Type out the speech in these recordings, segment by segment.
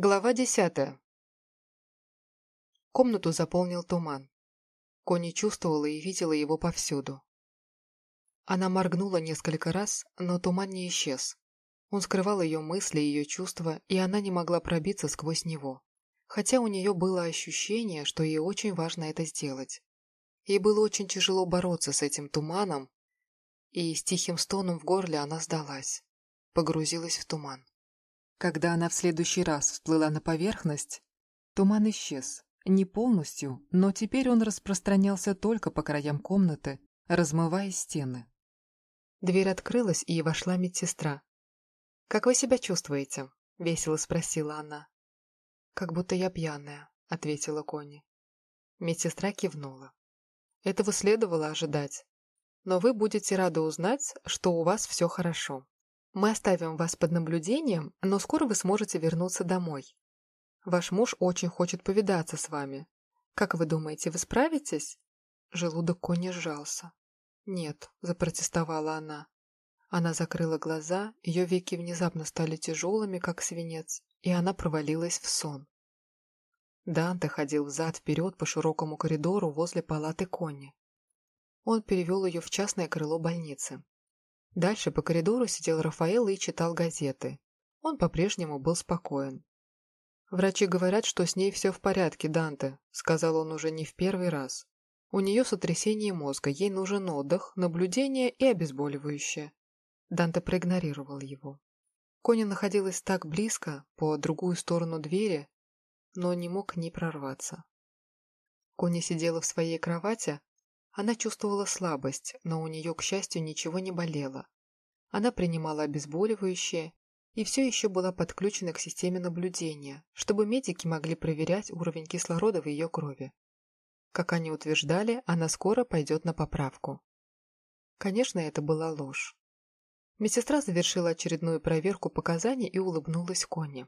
Глава десятая. Комнату заполнил туман. Кони чувствовала и видела его повсюду. Она моргнула несколько раз, но туман не исчез. Он скрывал ее мысли, ее чувства, и она не могла пробиться сквозь него. Хотя у нее было ощущение, что ей очень важно это сделать. Ей было очень тяжело бороться с этим туманом, и с тихим стоном в горле она сдалась, погрузилась в туман. Когда она в следующий раз всплыла на поверхность, туман исчез. Не полностью, но теперь он распространялся только по краям комнаты, размывая стены. Дверь открылась, и вошла медсестра. «Как вы себя чувствуете?» — весело спросила она. «Как будто я пьяная», — ответила Конни. Медсестра кивнула. Этого следовало ожидать. Но вы будете рады узнать, что у вас все хорошо. Мы оставим вас под наблюдением, но скоро вы сможете вернуться домой. Ваш муж очень хочет повидаться с вами. Как вы думаете, вы справитесь?» Желудок Кони сжался. «Нет», — запротестовала она. Она закрыла глаза, ее веки внезапно стали тяжелыми, как свинец, и она провалилась в сон. Данте ходил взад-вперед по широкому коридору возле палаты Конни. Он перевел ее в частное крыло больницы. Дальше по коридору сидел Рафаэл и читал газеты. Он по-прежнему был спокоен. «Врачи говорят, что с ней все в порядке, Данте», — сказал он уже не в первый раз. «У нее сотрясение мозга, ей нужен отдых, наблюдение и обезболивающее». Данте проигнорировал его. Коня находилась так близко, по другую сторону двери, но не мог к ней прорваться. Коня сидела в своей кровати, она чувствовала слабость, но у нее, к счастью, ничего не болело. Она принимала обезболивающее и все еще была подключена к системе наблюдения, чтобы медики могли проверять уровень кислорода в ее крови. Как они утверждали, она скоро пойдет на поправку. Конечно, это была ложь. Медсестра завершила очередную проверку показаний и улыбнулась Конни.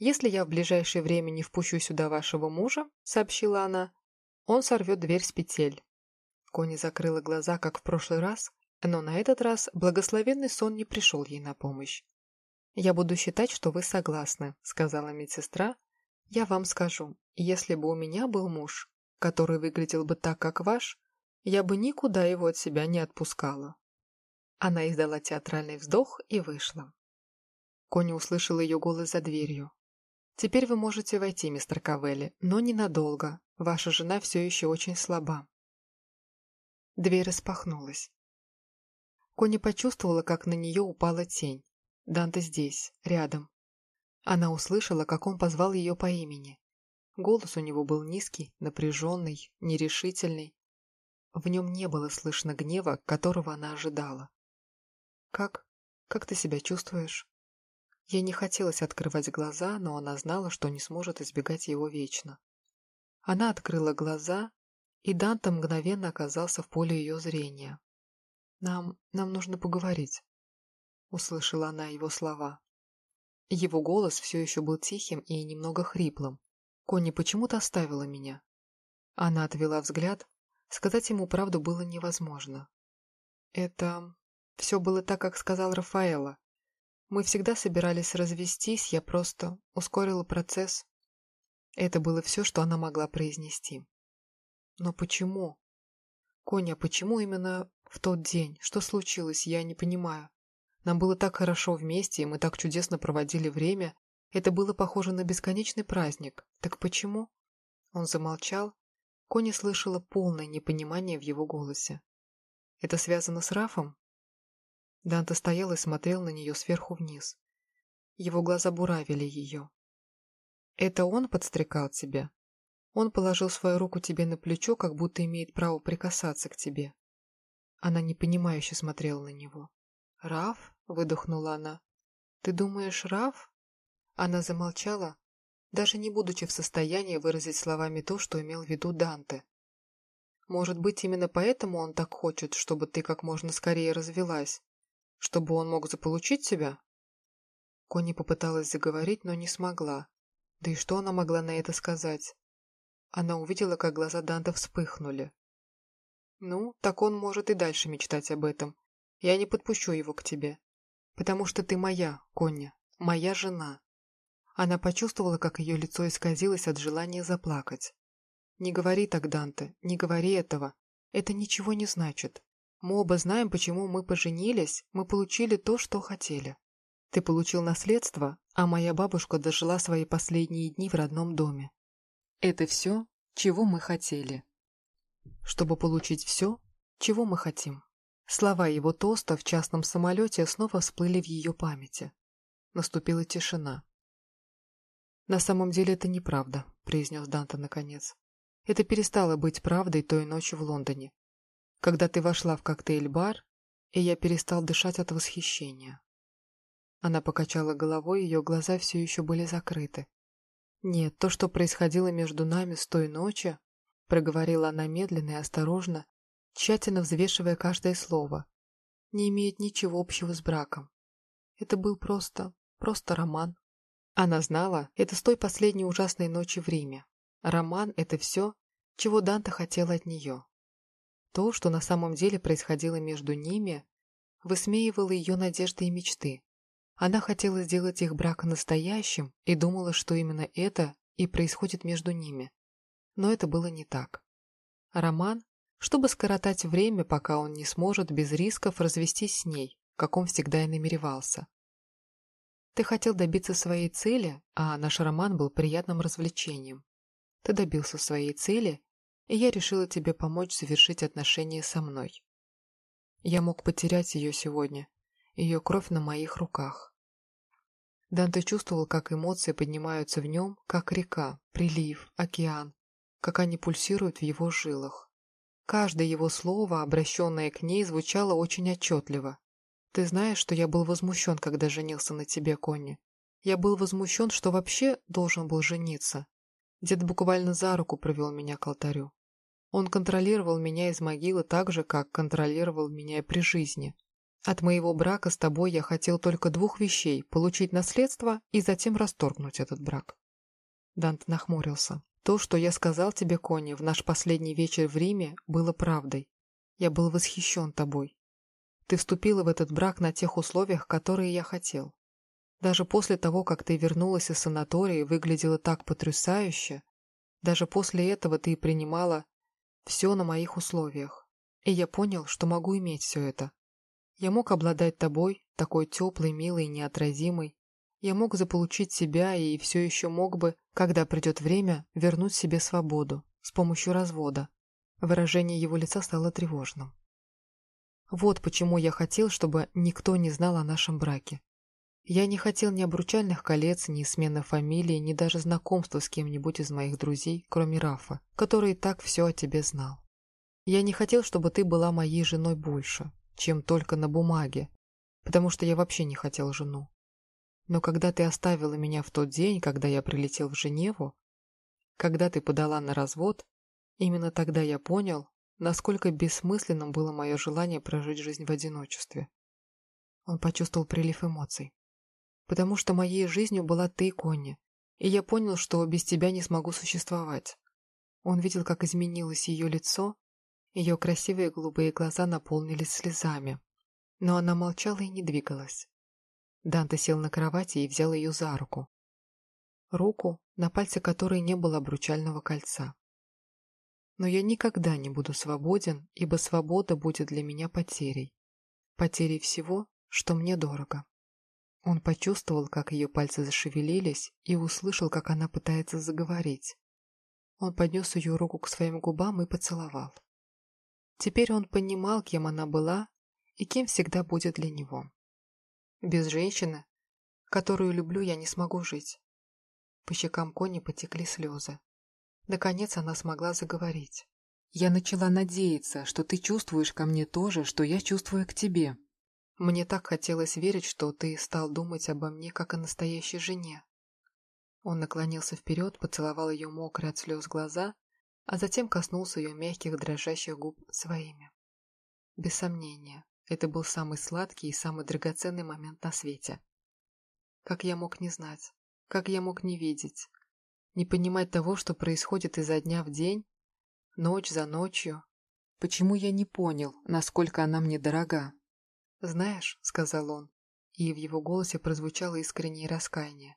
«Если я в ближайшее время не впущу сюда вашего мужа», — сообщила она, — «он сорвет дверь с петель. Кони закрыла глаза, как в прошлый раз, но на этот раз благословенный сон не пришел ей на помощь. «Я буду считать, что вы согласны», — сказала медсестра. «Я вам скажу, если бы у меня был муж, который выглядел бы так, как ваш, я бы никуда его от себя не отпускала». Она издала театральный вздох и вышла. Кони услышал ее голос за дверью. «Теперь вы можете войти, мистер Кавелли, но ненадолго. Ваша жена все еще очень слаба». Дверь распахнулась. Кони почувствовала, как на нее упала тень. Данте здесь, рядом. Она услышала, как он позвал ее по имени. Голос у него был низкий, напряженный, нерешительный. В нем не было слышно гнева, которого она ожидала. «Как? Как ты себя чувствуешь?» Ей не хотелось открывать глаза, но она знала, что не сможет избегать его вечно. Она открыла глаза и Данте мгновенно оказался в поле ее зрения. «Нам... нам нужно поговорить», — услышала она его слова. Его голос все еще был тихим и немного хриплым. Конни почему-то оставила меня. Она отвела взгляд. Сказать ему правду было невозможно. Это... все было так, как сказал Рафаэла. Мы всегда собирались развестись, я просто ускорила процесс. Это было все, что она могла произнести. Но почему? Коня, почему именно в тот день? Что случилось? Я не понимаю. Нам было так хорошо вместе, и мы так чудесно проводили время. Это было похоже на бесконечный праздник. Так почему? Он замолчал. Коня слышала полное непонимание в его голосе. Это связано с Рафом? Данте стоял и смотрел на нее сверху вниз. Его глаза буравили ее. «Это он подстрекал тебя?» Он положил свою руку тебе на плечо, как будто имеет право прикасаться к тебе. Она непонимающе смотрела на него. «Раф?» — выдохнула она. «Ты думаешь, Раф?» Она замолчала, даже не будучи в состоянии выразить словами то, что имел в виду Данте. «Может быть, именно поэтому он так хочет, чтобы ты как можно скорее развелась? Чтобы он мог заполучить тебя?» Кони попыталась заговорить, но не смогла. Да и что она могла на это сказать? Она увидела, как глаза Данта вспыхнули. «Ну, так он может и дальше мечтать об этом. Я не подпущу его к тебе. Потому что ты моя, Коння, моя жена». Она почувствовала, как ее лицо исказилось от желания заплакать. «Не говори так, Данте, не говори этого. Это ничего не значит. Мы оба знаем, почему мы поженились, мы получили то, что хотели. Ты получил наследство, а моя бабушка дожила свои последние дни в родном доме. Это все, чего мы хотели. Чтобы получить все, чего мы хотим. Слова его тоста в частном самолете снова всплыли в ее памяти. Наступила тишина. «На самом деле это неправда», — произнес Данте наконец. «Это перестало быть правдой той ночью в Лондоне, когда ты вошла в коктейль-бар, и я перестал дышать от восхищения». Она покачала головой, ее глаза все еще были закрыты. «Нет, то, что происходило между нами с той ночи, — проговорила она медленно и осторожно, тщательно взвешивая каждое слово, — не имеет ничего общего с браком. Это был просто, просто роман. Она знала это с той последней ужасной ночи в Риме. Роман — это все, чего Данта хотела от нее. То, что на самом деле происходило между ними, высмеивало ее надежды и мечты. Она хотела сделать их брак настоящим и думала, что именно это и происходит между ними. Но это было не так. Роман, чтобы скоротать время, пока он не сможет без рисков развестись с ней, как он всегда и намеревался. Ты хотел добиться своей цели, а наш роман был приятным развлечением. Ты добился своей цели, и я решила тебе помочь завершить отношения со мной. Я мог потерять ее сегодня, ее кровь на моих руках. Данте чувствовал, как эмоции поднимаются в нем, как река, прилив, океан, как они пульсируют в его жилах. Каждое его слово, обращенное к ней, звучало очень отчетливо. Ты знаешь, что я был возмущен, когда женился на тебе, Конни. Я был возмущен, что вообще должен был жениться. Дед буквально за руку провел меня к алтарю. Он контролировал меня из могилы так же, как контролировал меня и при жизни. От моего брака с тобой я хотел только двух вещей – получить наследство и затем расторгнуть этот брак. Дант нахмурился. То, что я сказал тебе, Конни, в наш последний вечер в Риме, было правдой. Я был восхищен тобой. Ты вступила в этот брак на тех условиях, которые я хотел. Даже после того, как ты вернулась из санатория и выглядела так потрясающе, даже после этого ты принимала все на моих условиях. И я понял, что могу иметь все это. Я мог обладать тобой, такой теплой, милой, неотразимой. Я мог заполучить себя и все еще мог бы, когда придет время, вернуть себе свободу с помощью развода. Выражение его лица стало тревожным. Вот почему я хотел, чтобы никто не знал о нашем браке. Я не хотел ни обручальных колец, ни смены фамилии, ни даже знакомства с кем-нибудь из моих друзей, кроме Рафа, который так все о тебе знал. Я не хотел, чтобы ты была моей женой больше, чем только на бумаге, потому что я вообще не хотел жену. Но когда ты оставила меня в тот день, когда я прилетел в Женеву, когда ты подала на развод, именно тогда я понял, насколько бессмысленным было мое желание прожить жизнь в одиночестве. Он почувствовал прилив эмоций. Потому что моей жизнью была ты, Конни, и я понял, что без тебя не смогу существовать. Он видел, как изменилось ее лицо, ее красивые голубые глаза наполнились слезами, но она молчала и не двигалась. Данте сел на кровати и взял ее за руку. Руку, на пальце которой не было обручального кольца. Но я никогда не буду свободен, ибо свобода будет для меня потерей. Потерей всего, что мне дорого. Он почувствовал, как ее пальцы зашевелились, и услышал, как она пытается заговорить. Он поднес ее руку к своим губам и поцеловал. Теперь он понимал, кем она была и кем всегда будет для него. Без женщины, которую люблю, я не смогу жить. По щекам Кони потекли слезы. Наконец она смогла заговорить. «Я начала надеяться, что ты чувствуешь ко мне то же, что я чувствую к тебе. Мне так хотелось верить, что ты стал думать обо мне, как о настоящей жене». Он наклонился вперед, поцеловал ее мокрые от слез глаза, а затем коснулся ее мягких дрожащих губ своими. Без сомнения, это был самый сладкий и самый драгоценный момент на свете. Как я мог не знать? Как я мог не видеть? Не понимать того, что происходит изо дня в день, ночь за ночью. Почему я не понял, насколько она мне дорога? «Знаешь», — сказал он, и в его голосе прозвучало искреннее раскаяние,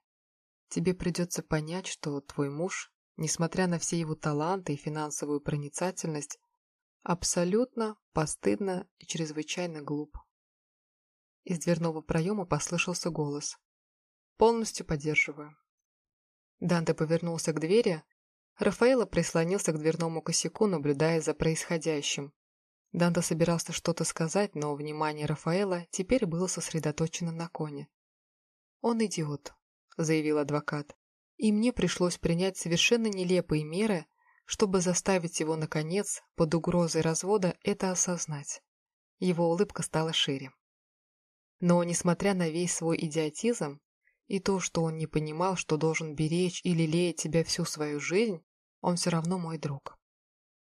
тебе придется понять, что твой муж, несмотря на все его таланты и финансовую проницательность, абсолютно, постыдно и чрезвычайно глуп. Из дверного проема послышался голос. «Полностью поддерживаю». Данте повернулся к двери. Рафаэло прислонился к дверному косяку, наблюдая за происходящим. Данте собирался что-то сказать, но внимание Рафаэла теперь было сосредоточено на коне. «Он идиот», — заявил адвокат, «и мне пришлось принять совершенно нелепые меры, чтобы заставить его, наконец, под угрозой развода это осознать». Его улыбка стала шире. Но, несмотря на весь свой идиотизм и то, что он не понимал, что должен беречь и лелеять тебя всю свою жизнь, он все равно мой друг.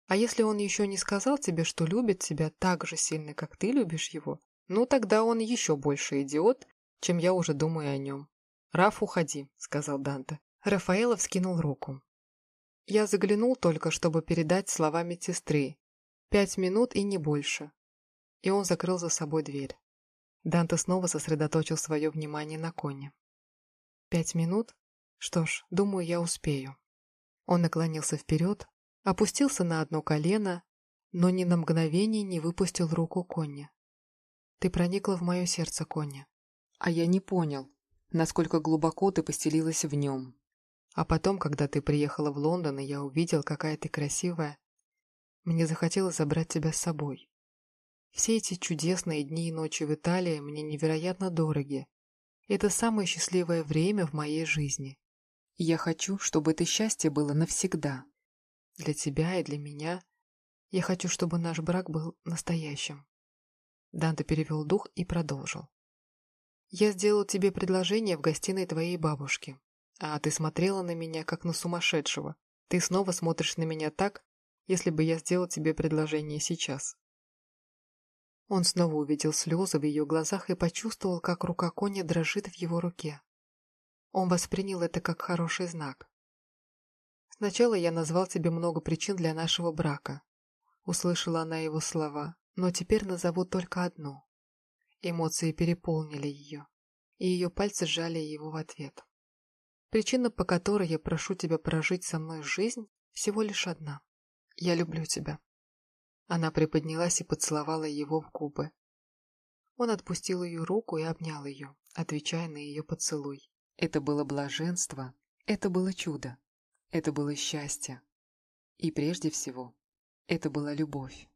А если он еще не сказал тебе, что любит тебя так же сильно, как ты любишь его, ну тогда он еще больше идиот, чем я уже думаю о нем. «Раф, уходи», — сказал Данте. Рафаэло вскинул руку. Я заглянул только, чтобы передать слова медсестры. Пять минут и не больше. И он закрыл за собой дверь. Данте снова сосредоточил свое внимание на коне. «Пять минут? Что ж, думаю, я успею». Он наклонился вперед, опустился на одно колено, но ни на мгновение не выпустил руку Конни. «Ты проникла в мое сердце, Конни». «А я не понял, насколько глубоко ты постелилась в нем. А потом, когда ты приехала в Лондон, и я увидел, какая ты красивая, мне захотелось забрать тебя с собой. Все эти чудесные дни и ночи в Италии мне невероятно дороги. Это самое счастливое время в моей жизни. И я хочу, чтобы это счастье было навсегда. Для тебя и для меня. Я хочу, чтобы наш брак был настоящим. Данте перевел дух и продолжил. Я сделал тебе предложение в гостиной твоей бабушки, а ты смотрела на меня, как на сумасшедшего. Ты снова смотришь на меня так, если бы я сделал тебе предложение сейчас. Он снова увидел слезы в ее глазах и почувствовал, как рука Кони дрожит в его руке. Он воспринял это как хороший знак. «Сначала я назвал тебе много причин для нашего брака», — услышала она его слова, «но теперь назову только одну». Эмоции переполнили ее, и ее пальцы сжали его в ответ. «Причина, по которой я прошу тебя прожить со мной жизнь, всего лишь одна. Я люблю тебя». Она приподнялась и поцеловала его в губы. Он отпустил ее руку и обнял ее, отвечая на ее поцелуй. Это было блаженство, это было чудо, это было счастье. И прежде всего, это была любовь.